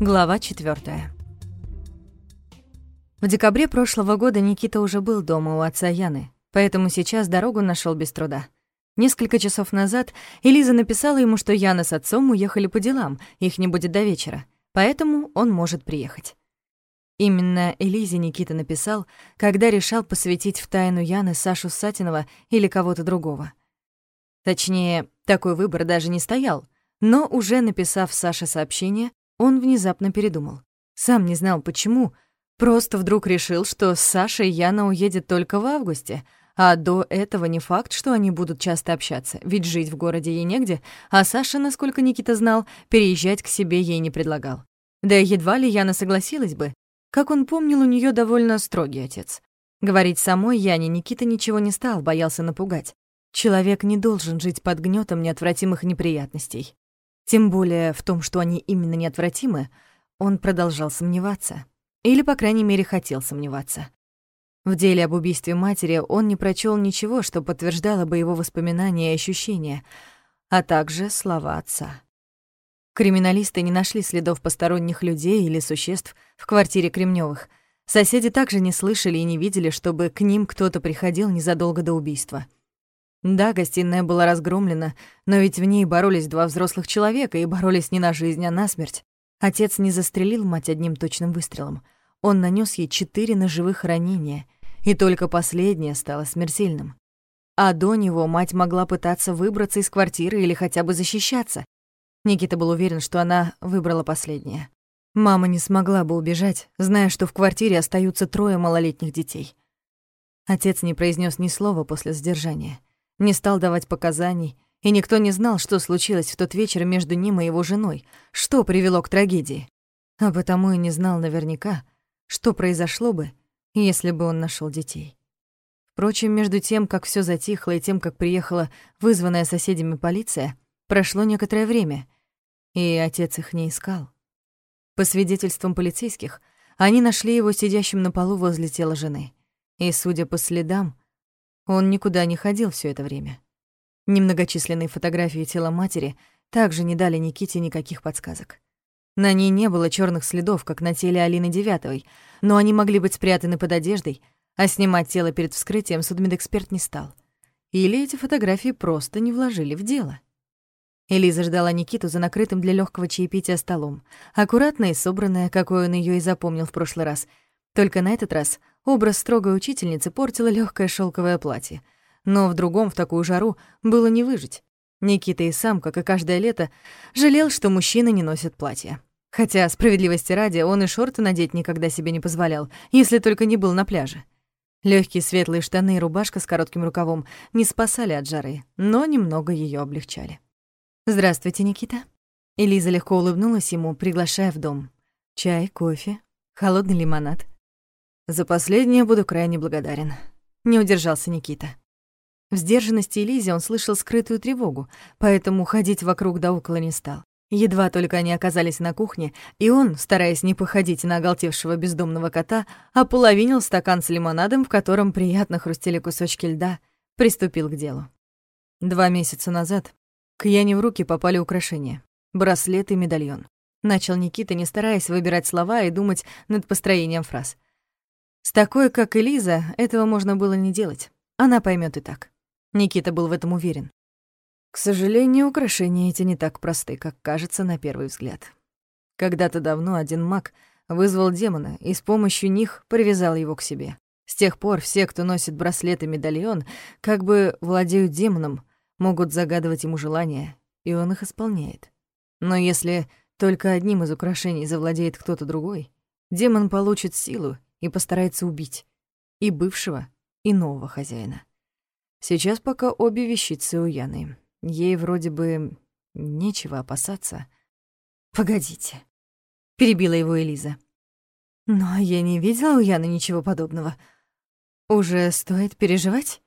Глава 4. В декабре прошлого года Никита уже был дома у отца Яны, поэтому сейчас дорогу нашел без труда. Несколько часов назад Элиза написала ему, что Яна с отцом уехали по делам, их не будет до вечера, поэтому он может приехать. Именно Элизе Никита написал, когда решал посвятить в тайну Яны Сашу Сатинова или кого-то другого. Точнее, такой выбор даже не стоял, но уже написав Саше сообщение, он внезапно передумал. Сам не знал, почему, просто вдруг решил, что с Сашей Яна уедет только в августе, а до этого не факт, что они будут часто общаться, ведь жить в городе ей негде, а Саша, насколько Никита знал, переезжать к себе ей не предлагал. Да едва ли Яна согласилась бы, как он помнил, у нее довольно строгий отец. Говорить самой Яне Никита ничего не стал, боялся напугать. Человек не должен жить под гнетом неотвратимых неприятностей. Тем более в том, что они именно неотвратимы, он продолжал сомневаться. Или, по крайней мере, хотел сомневаться. В деле об убийстве матери он не прочел ничего, что подтверждало бы его воспоминания и ощущения, а также слова отца. Криминалисты не нашли следов посторонних людей или существ в квартире Кремнёвых. Соседи также не слышали и не видели, чтобы к ним кто-то приходил незадолго до убийства. Да, гостиная была разгромлена, но ведь в ней боролись два взрослых человека и боролись не на жизнь, а на смерть. Отец не застрелил мать одним точным выстрелом. Он нанес ей четыре ножевых ранения, и только последнее стало смертельным. А до него мать могла пытаться выбраться из квартиры или хотя бы защищаться, Никита был уверен, что она выбрала последнее. Мама не смогла бы убежать, зная, что в квартире остаются трое малолетних детей. Отец не произнес ни слова после задержания, не стал давать показаний, и никто не знал, что случилось в тот вечер между ним и его женой, что привело к трагедии. А потому и не знал наверняка, что произошло бы, если бы он нашел детей. Впрочем, между тем, как все затихло, и тем, как приехала вызванная соседями полиция, прошло некоторое время, и отец их не искал. По свидетельствам полицейских, они нашли его сидящим на полу возле тела жены. И, судя по следам, он никуда не ходил все это время. Немногочисленные фотографии тела матери также не дали Никите никаких подсказок. На ней не было черных следов, как на теле Алины Девятовой, но они могли быть спрятаны под одеждой, а снимать тело перед вскрытием судмедэксперт не стал. Или эти фотографии просто не вложили в дело. Элиза ждала Никиту за накрытым для легкого чаепития столом, аккуратная и собранная, какой он ее и запомнил в прошлый раз. Только на этот раз образ строгой учительницы портило легкое шелковое платье. Но в другом, в такую жару, было не выжить. Никита и сам, как и каждое лето, жалел, что мужчины не носят платья. Хотя, справедливости ради, он и шорты надеть никогда себе не позволял, если только не был на пляже. Легкие светлые штаны и рубашка с коротким рукавом не спасали от жары, но немного ее облегчали. «Здравствуйте, Никита». Элиза легко улыбнулась ему, приглашая в дом. «Чай, кофе, холодный лимонад». «За последнее буду крайне благодарен», — не удержался Никита. В сдержанности Элизе он слышал скрытую тревогу, поэтому ходить вокруг да около не стал. Едва только они оказались на кухне, и он, стараясь не походить на оголтевшего бездомного кота, ополовинил стакан с лимонадом, в котором приятно хрустели кусочки льда, приступил к делу. Два месяца назад к Яне в руки попали украшения. Браслет и медальон. Начал Никита, не стараясь выбирать слова и думать над построением фраз. С такой, как Элиза, этого можно было не делать. Она поймет и так. Никита был в этом уверен. К сожалению, украшения эти не так просты, как кажется на первый взгляд. Когда-то давно один маг вызвал демона и с помощью них привязал его к себе. С тех пор все, кто носит браслет и медальон, как бы владеют демоном, могут загадывать ему желания, и он их исполняет. Но если только одним из украшений завладеет кто-то другой, демон получит силу и постарается убить и бывшего, и нового хозяина. Сейчас пока обе вещицы у Яны. Ей вроде бы нечего опасаться. «Погодите», — перебила его Элиза. «Но я не видела у Яны ничего подобного. Уже стоит переживать?»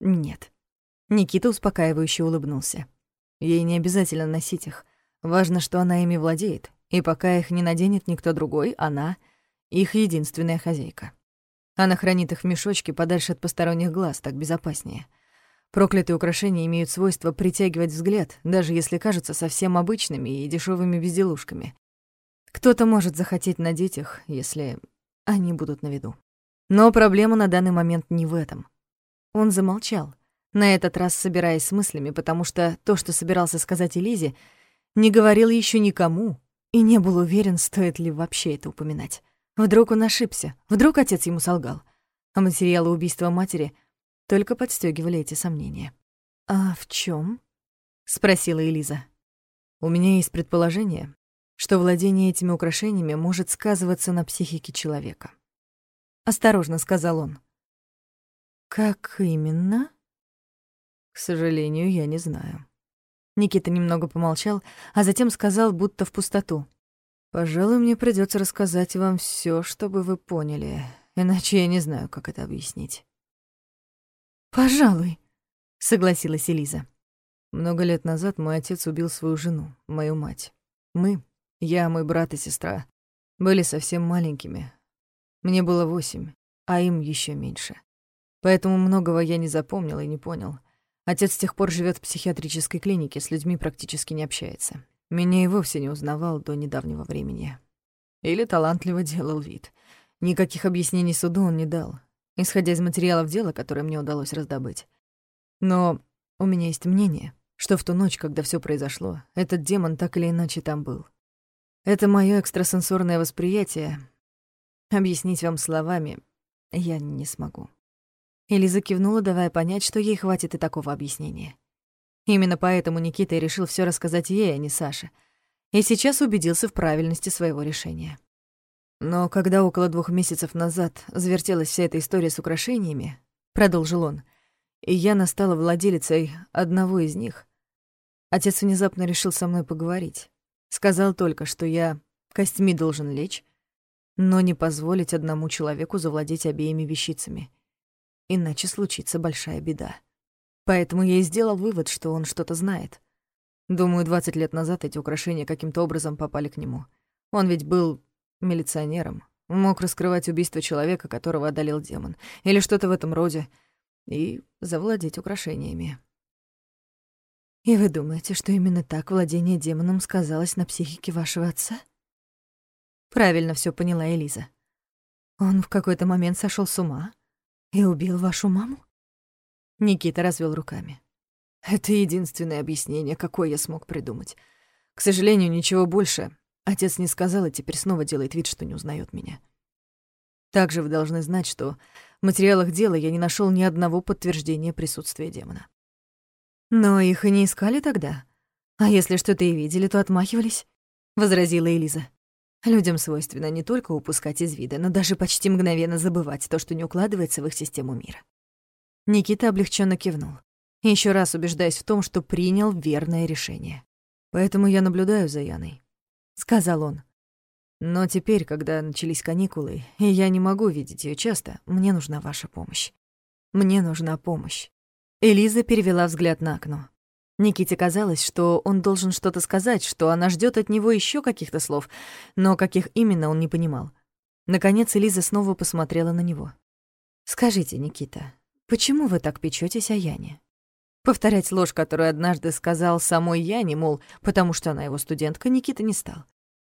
«Нет», Никита успокаивающе улыбнулся. Ей не обязательно носить их. Важно, что она ими владеет, и пока их не наденет никто другой, она — их единственная хозяйка. Она хранит их в мешочке подальше от посторонних глаз, так безопаснее. Проклятые украшения имеют свойство притягивать взгляд, даже если кажутся совсем обычными и дешевыми безделушками. Кто-то может захотеть надеть их, если они будут на виду. Но проблема на данный момент не в этом. Он замолчал, на этот раз собираясь с мыслями, потому что то, что собирался сказать Элизе, не говорил еще никому и не был уверен, стоит ли вообще это упоминать. Вдруг он ошибся, вдруг отец ему солгал. А материалы убийства матери только подстегивали эти сомнения. «А в чем? спросила Элиза. «У меня есть предположение, что владение этими украшениями может сказываться на психике человека. Осторожно сказал он. Как именно? К сожалению, я не знаю. Никита немного помолчал, а затем сказал, будто в пустоту. Пожалуй, мне придется рассказать вам все, чтобы вы поняли, иначе я не знаю, как это объяснить. Пожалуй, согласилась Элиза. Много лет назад мой отец убил свою жену, мою мать. Мы, я, мой брат и сестра были совсем маленькими. Мне было восемь, а им еще меньше. Поэтому многого я не запомнил и не понял. Отец с тех пор живет в психиатрической клинике, с людьми практически не общается. Меня и вовсе не узнавал до недавнего времени. Или талантливо делал вид. Никаких объяснений суду он не дал, исходя из материалов дела, которые мне удалось раздобыть. Но у меня есть мнение, что в ту ночь, когда все произошло, этот демон так или иначе там был. Это моё экстрасенсорное восприятие. Объяснить вам словами я не смогу. Элиза кивнула, давая понять, что ей хватит и такого объяснения. Именно поэтому Никита и решил всё рассказать ей, а не Саше. И сейчас убедился в правильности своего решения. Но когда около двух месяцев назад завертелась вся эта история с украшениями, продолжил он, и я настала владелицей одного из них, отец внезапно решил со мной поговорить. Сказал только, что я костьми должен лечь, но не позволить одному человеку завладеть обеими вещицами. Иначе случится большая беда. Поэтому я и сделал вывод, что он что-то знает. Думаю, 20 лет назад эти украшения каким-то образом попали к нему. Он ведь был милиционером, мог раскрывать убийство человека, которого одолел демон, или что-то в этом роде, и завладеть украшениями. И вы думаете, что именно так владение демоном сказалось на психике вашего отца? Правильно все поняла Элиза. Он в какой-то момент сошел с ума и убил вашу маму? Никита развел руками. Это единственное объяснение, какое я смог придумать. К сожалению, ничего больше отец не сказал и теперь снова делает вид, что не узнает меня. Также вы должны знать, что в материалах дела я не нашел ни одного подтверждения присутствия демона. «Но их и не искали тогда. А если что-то и видели, то отмахивались», — возразила Элиза. «Людям свойственно не только упускать из вида, но даже почти мгновенно забывать то, что не укладывается в их систему мира». Никита облегченно кивнул, еще раз убеждаясь в том, что принял верное решение. «Поэтому я наблюдаю за Яной», — сказал он. «Но теперь, когда начались каникулы, и я не могу видеть ее часто, мне нужна ваша помощь. Мне нужна помощь. Элиза перевела взгляд на окно. Никите казалось, что он должен что-то сказать, что она ждет от него еще каких-то слов, но каких именно он не понимал. Наконец Элиза снова посмотрела на него. «Скажите, Никита, почему вы так печетесь о Яне?» Повторять ложь, которую однажды сказал самой Яне, мол, потому что она его студентка, Никита не стал.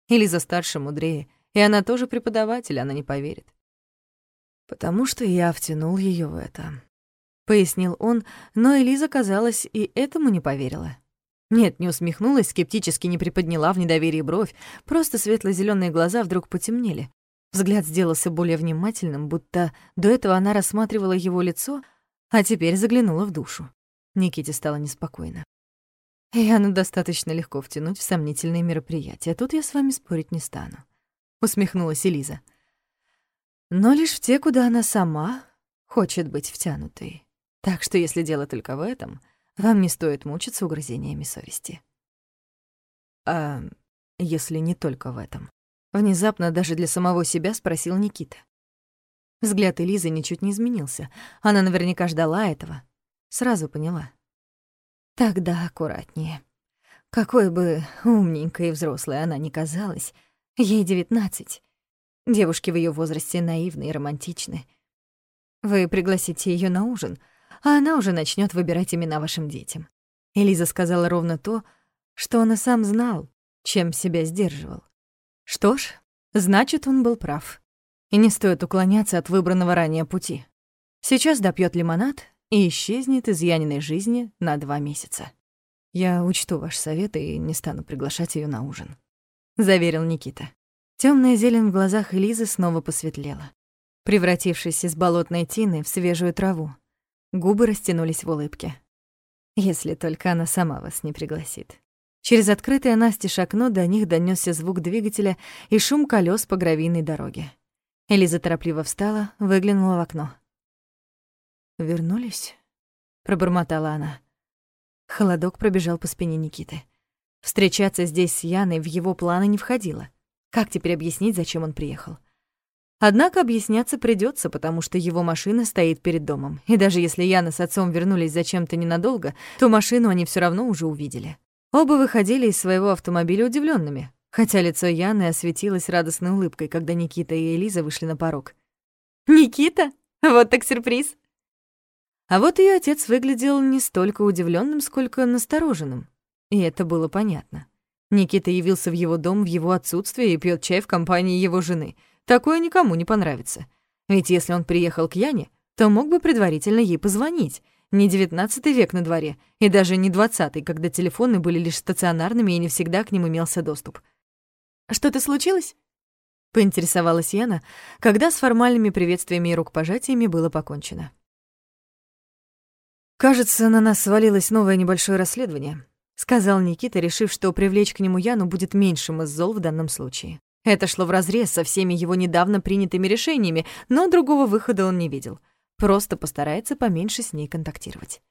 Элиза старше, мудрее, и она тоже преподаватель, она не поверит. «Потому что я втянул ее в это», — пояснил он, но Элиза, казалось, и этому не поверила. Нет, не усмехнулась, скептически не приподняла в недоверии бровь, просто светло зеленые глаза вдруг потемнели. Взгляд сделался более внимательным, будто до этого она рассматривала его лицо, а теперь заглянула в душу. Никите стало неспокойно. «Яну достаточно легко втянуть в сомнительные мероприятия, тут я с вами спорить не стану», — усмехнулась Элиза. «Но лишь в те, куда она сама хочет быть втянутой. Так что если дело только в этом, вам не стоит мучиться угрызениями совести. А если не только в этом? Внезапно даже для самого себя спросил Никита. Взгляд Элизы ничуть не изменился. Она наверняка ждала этого. Сразу поняла. Тогда аккуратнее. Какой бы умненькой и взрослой она ни казалась, ей девятнадцать. Девушки в ее возрасте наивны и романтичны. Вы пригласите ее на ужин — а она уже начнет выбирать имена вашим детям. Элиза сказала ровно то, что он и сам знал, чем себя сдерживал. Что ж, значит, он был прав. И не стоит уклоняться от выбранного ранее пути. Сейчас допьет лимонад и исчезнет из Яниной жизни на два месяца. Я учту ваш совет и не стану приглашать ее на ужин, заверил Никита. Темная зелень в глазах Элизы снова посветлела, превратившись из болотной тины в свежую траву. Губы растянулись в улыбке. Если только она сама вас не пригласит. Через открытое настежь окно до них донёсся звук двигателя и шум колёс по гравийной дороге. Элиза торопливо встала, выглянула в окно. «Вернулись?» — пробормотала она. Холодок пробежал по спине Никиты. Встречаться здесь с Яной в его планы не входило. Как теперь объяснить, зачем он приехал? Однако объясняться придется, потому что его машина стоит перед домом. И даже если Яна с отцом вернулись зачем-то ненадолго, то машину они все равно уже увидели. Оба выходили из своего автомобиля удивленными, хотя лицо Яны осветилось радостной улыбкой, когда Никита и Элиза вышли на порог. «Никита? Вот так сюрприз!» А вот ее отец выглядел не столько удивленным, сколько настороженным. И это было понятно. Никита явился в его дом в его отсутствие и пьет чай в компании его жены. Такое никому не понравится. Ведь если он приехал к Яне, то мог бы предварительно ей позвонить. Не девятнадцатый век на дворе, и даже не двадцатый, когда телефоны были лишь стационарными и не всегда к ним имелся доступ. «Что-то случилось?» — поинтересовалась Яна, когда с формальными приветствиями и рукопожатиями было покончено. «Кажется, на нас свалилось новое небольшое расследование», — сказал Никита, решив, что привлечь к нему Яну будет меньшим из зол в данном случае. Это шло вразрез со всеми его недавно принятыми решениями, но другого выхода он не видел. Просто постарается поменьше с ней контактировать.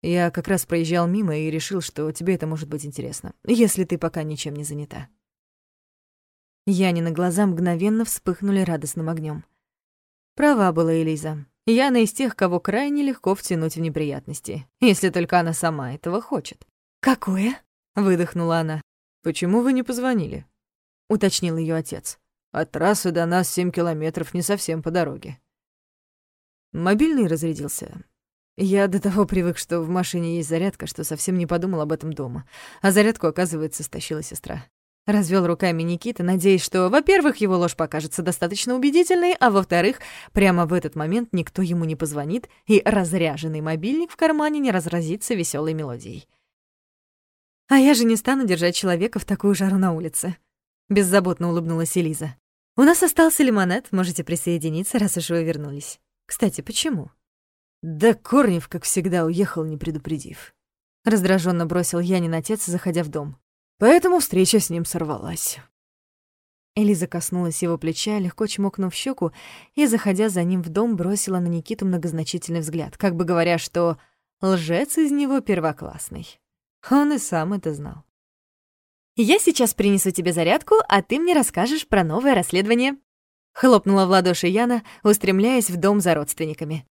Я как раз проезжал мимо и решил, что тебе это может быть интересно, если ты пока ничем не занята. Янины глаза мгновенно вспыхнули радостным огнем. Права была Элиза. Яна из тех, кого крайне легко втянуть в неприятности, если только она сама этого хочет. «Какое?» — выдохнула она. «Почему вы не позвонили?» — уточнил ее отец. «От трассы до нас семь километров, не совсем по дороге». Мобильный разрядился. Я до того привык, что в машине есть зарядка, что совсем не подумал об этом дома. А зарядку, оказывается, стащила сестра. Развел руками Никита, надеясь, что, во-первых, его ложь покажется достаточно убедительной, а во-вторых, прямо в этот момент никто ему не позвонит, и разряженный мобильник в кармане не разразится веселой мелодией. «А я же не стану держать человека в такую жару на улице», — беззаботно улыбнулась Элиза. «У нас остался лимонад, можете присоединиться, раз уж вы вернулись. Кстати, почему?» «Да Корнев, как всегда, уехал, не предупредив». Раздраженно бросил Янин отец, заходя в дом. Поэтому встреча с ним сорвалась. Элиза коснулась его плеча, легко чмокнув щеку, и, заходя за ним в дом, бросила на Никиту многозначительный взгляд, как бы говоря, что лжец из него первоклассный. Он и сам это знал. «Я сейчас принесу тебе зарядку, а ты мне расскажешь про новое расследование», — хлопнула в ладоши Яна, устремляясь в дом за родственниками.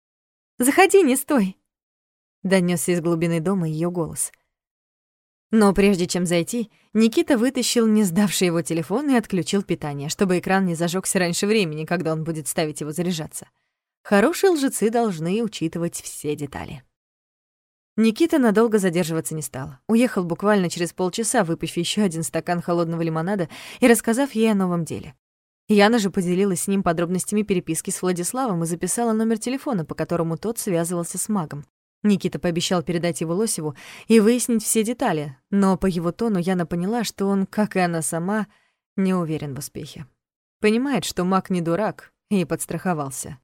«Заходи, не стой», — донёсся из глубины дома ее голос — но прежде чем зайти, Никита вытащил не сдавший его телефон и отключил питание, чтобы экран не зажегся раньше времени, когда он будет ставить его заряжаться. Хорошие лжецы должны учитывать все детали. Никита надолго задерживаться не стал. Уехал буквально через полчаса, выпив еще один стакан холодного лимонада и рассказав ей о новом деле. Яна же поделилась с ним подробностями переписки с Владиславом и записала номер телефона, по которому тот связывался с магом. Никита пообещал передать его Лосеву и выяснить все детали, но по его тону Яна поняла, что он, как и она сама, не уверен в успехе. Понимает, что маг не дурак, и подстраховался.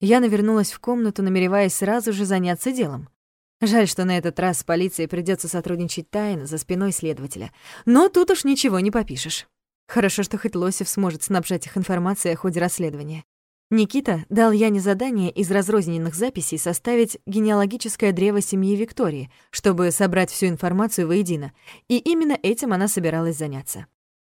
Яна вернулась в комнату, намереваясь сразу же заняться делом. Жаль, что на этот раз с полицией придется сотрудничать тайно, за спиной следователя. Но тут уж ничего не попишешь. Хорошо, что хоть Лосев сможет снабжать их информацией о ходе расследования. Никита дал Яне задание из разрозненных записей составить генеалогическое древо семьи Виктории, чтобы собрать всю информацию воедино, и именно этим она собиралась заняться.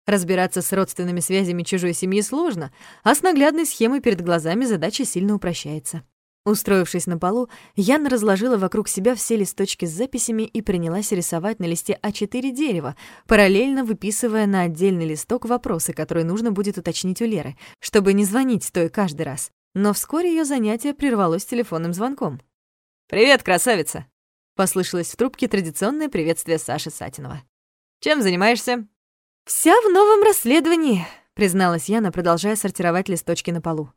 Разбираться с родственными связями чужой семьи сложно, а с наглядной схемой перед глазами задача сильно упрощается. Устроившись на полу, Яна разложила вокруг себя все листочки с записями и принялась рисовать на листе А4 дерево, параллельно выписывая на отдельный листок вопросы, которые нужно будет уточнить у Леры, чтобы не звонить той каждый раз. Но вскоре ее занятие прервалось телефонным звонком. «Привет, красавица!» — послышалось в трубке традиционное приветствие Саши Сатинова. «Чем занимаешься?» «Вся в новом расследовании», призналась Яна, продолжая сортировать листочки на полу.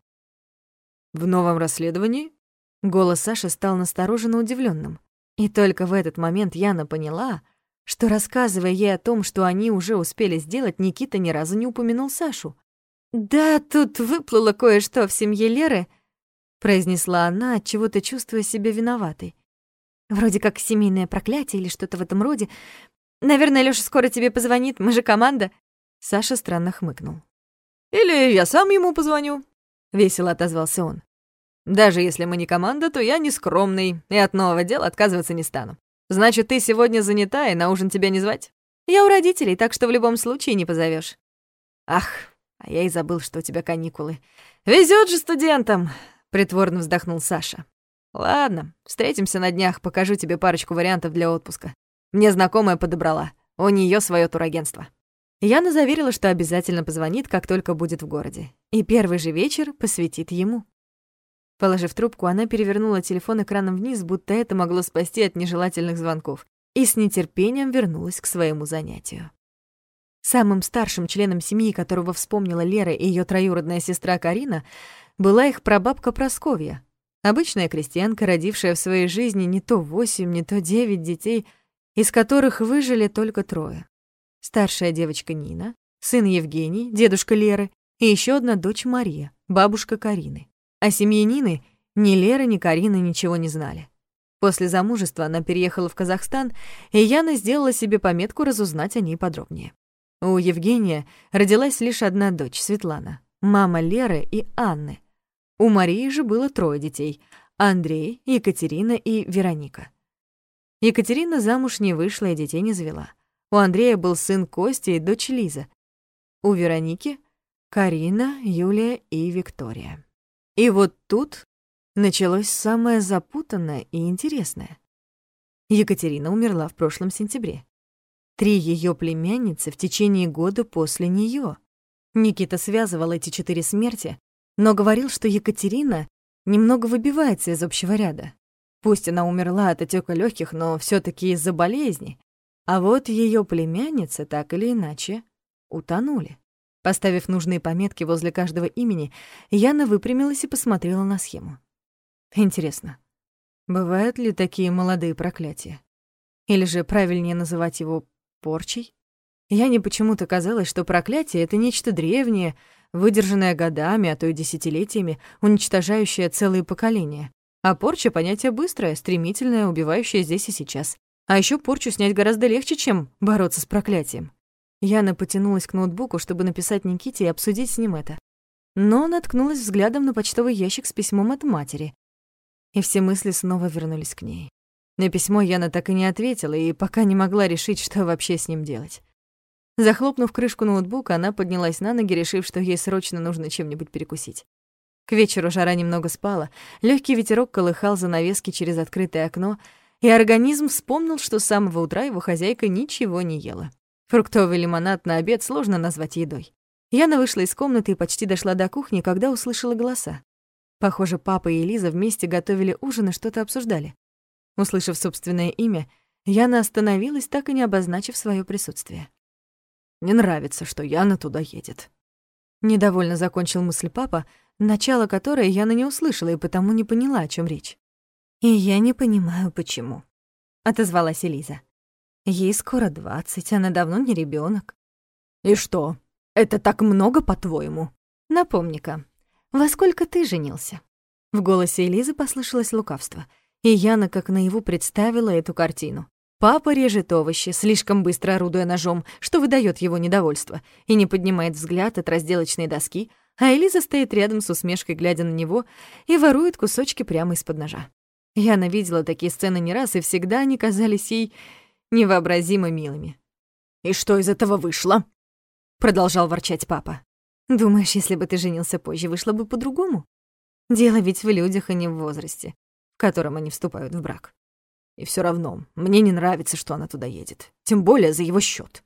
В новом расследовании? Голос Саши стал настороженно удивленным. И только в этот момент Яна поняла, что, рассказывая ей о том, что они уже успели сделать, Никита ни разу не упомянул Сашу. «Да, тут выплыло кое-что в семье Леры», — произнесла она, чего то чувствуя себя виноватой. «Вроде как семейное проклятие или что-то в этом роде. Наверное, Лёша скоро тебе позвонит, мы же команда». Саша странно хмыкнул. «Или я сам ему позвоню», — весело отозвался он. «Даже если мы не команда, то я не скромный и от нового дела отказываться не стану. Значит, ты сегодня занята и на ужин тебя не звать?» «Я у родителей, так что в любом случае не позовешь. «Ах, а я и забыл, что у тебя каникулы. Везет же студентам!» — притворно вздохнул Саша. «Ладно, встретимся на днях, покажу тебе парочку вариантов для отпуска. Мне знакомая подобрала. У нее свое турагентство». Яна заверила, что обязательно позвонит, как только будет в городе. И первый же вечер посвятит ему. Положив трубку, она перевернула телефон экраном вниз, будто это могло спасти от нежелательных звонков, и с нетерпением вернулась к своему занятию. Самым старшим членом семьи, которого вспомнила Лера и ее троюродная сестра Карина, была их прабабка Просковья, обычная крестьянка, родившая в своей жизни не то восемь, не то девять детей, из которых выжили только трое старшая девочка Нина, сын Евгений, дедушка Леры и еще одна дочь Мария, бабушка Карины. О семье Нины ни Лера, ни Карина ничего не знали. После замужества она переехала в Казахстан, и Яна сделала себе пометку разузнать о ней подробнее. У Евгения родилась лишь одна дочь, Светлана, мама Леры и Анны. У Марии же было трое детей — Андрей, Екатерина и Вероника. Екатерина замуж не вышла и детей не завела. У Андрея был сын Костя и дочь Лиза. У Вероники — Карина, Юлия и Виктория. И вот тут началось самое запутанное и интересное. Екатерина умерла в прошлом сентябре. Три ее племянницы в течение года после нее. Никита связывал эти четыре смерти, но говорил, что Екатерина немного выбивается из общего ряда. Пусть она умерла от отека легких, но все таки из-за болезни, а вот ее племянницы так или иначе утонули. Поставив нужные пометки возле каждого имени, Яна выпрямилась и посмотрела на схему. Интересно, бывают ли такие молодые проклятия? Или же правильнее называть его порчей? Яне почему-то казалось, что проклятие — это нечто древнее, выдержанное годами, а то и десятилетиями, уничтожающее целые поколения. А порча — понятие быстрое, стремительное, убивающее здесь и сейчас. А еще порчу снять гораздо легче, чем бороться с проклятием. Яна потянулась к ноутбуку, чтобы написать Никите и обсудить с ним это. Но наткнулась взглядом на почтовый ящик с письмом от матери. И все мысли снова вернулись к ней. На письмо Яна так и не ответила, и пока не могла решить, что вообще с ним делать. Захлопнув крышку ноутбука, она поднялась на ноги, решив, что ей срочно нужно чем-нибудь перекусить. К вечеру жара немного спала, легкий ветерок колыхал занавески через открытое окно, и организм вспомнил, что с самого утра его хозяйка ничего не ела. Фруктовый лимонад на обед сложно назвать едой. Яна вышла из комнаты и почти дошла до кухни, когда услышала голоса. Похоже, папа и Лиза вместе готовили ужин и что-то обсуждали. Услышав собственное имя, Яна остановилась, так и не обозначив свое присутствие. «Не нравится, что Яна туда едет». Недовольно закончил мысль папа, начало которой Яна не услышала и потому не поняла, о чем речь. «И я не понимаю, почему», — отозвалась Элиза. «Ей скоро двадцать, она давно не ребенок. «И что, это так много, по-твоему?» «Напомни-ка, во сколько ты женился?» В голосе Элизы послышалось лукавство, и Яна как наяву представила эту картину. Папа режет овощи, слишком быстро орудуя ножом, что выдает его недовольство, и не поднимает взгляд от разделочной доски, а Элиза стоит рядом с усмешкой, глядя на него, и ворует кусочки прямо из-под ножа. Яна видела такие сцены не раз, и всегда они казались ей невообразимо милыми. «И что из этого вышло?» — продолжал ворчать папа. «Думаешь, если бы ты женился позже, вышло бы по-другому? Дело ведь в людях, а не в возрасте, в котором они вступают в брак. И все равно, мне не нравится, что она туда едет. Тем более за его счет.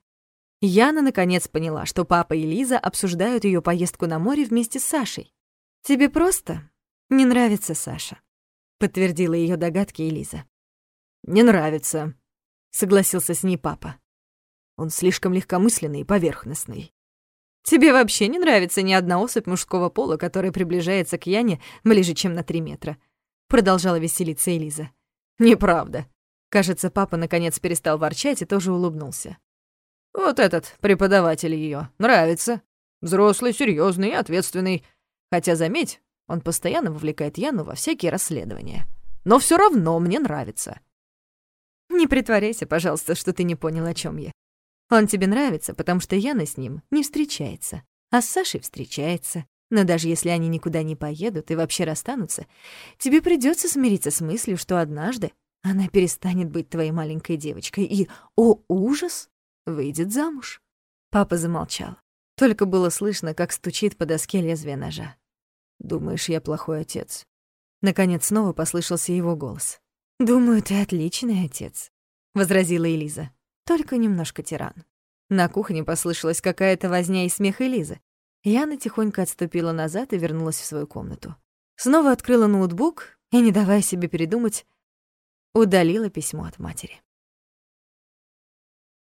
Яна наконец поняла, что папа и Лиза обсуждают ее поездку на море вместе с Сашей. «Тебе просто не нравится Саша», подтвердила ее догадки Элиза. Не нравится, согласился с ней папа. Он слишком легкомысленный и поверхностный. Тебе вообще не нравится ни одна особь мужского пола, которая приближается к Яне ближе, чем на три метра. Продолжала веселиться Элиза. Неправда. Кажется, папа наконец перестал ворчать и тоже улыбнулся. Вот этот преподаватель ее нравится. Взрослый, серьезный и ответственный. Хотя, заметь, он постоянно вовлекает Яну во всякие расследования. Но все равно мне нравится. Не притворяйся, пожалуйста, что ты не понял, о чем я. Он тебе нравится, потому что Яна с ним не встречается, а с Сашей встречается. Но даже если они никуда не поедут и вообще расстанутся, тебе придется смириться с мыслью, что однажды она перестанет быть твоей маленькой девочкой и, о ужас, выйдет замуж. Папа замолчал. Только было слышно, как стучит по доске лезвие ножа. «Думаешь, я плохой отец?» Наконец снова послышался его голос. «Думаю, ты отличный отец», — возразила Элиза. «Только немножко тиран». На кухне послышалась какая-то возня и смех Элизы. Яна тихонько отступила назад и вернулась в свою комнату. Снова открыла ноутбук и, не давая себе передумать, удалила письмо от матери.